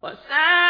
What's that?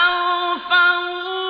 أَوْ فَوْقَ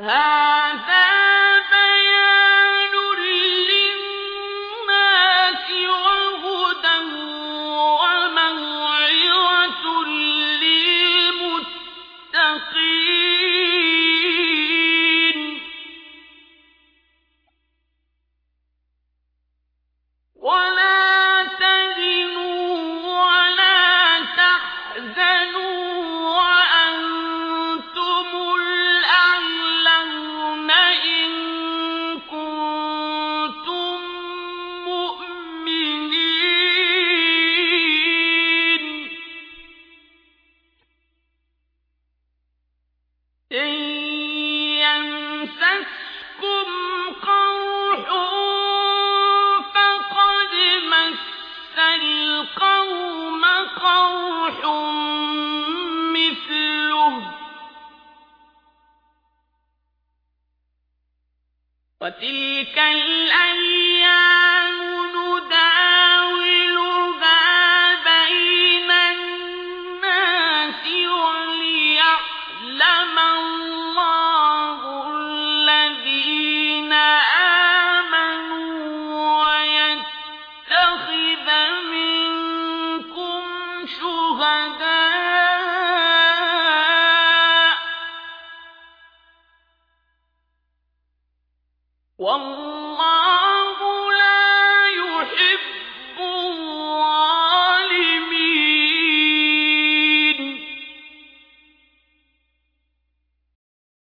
ها وتلك الأيام والله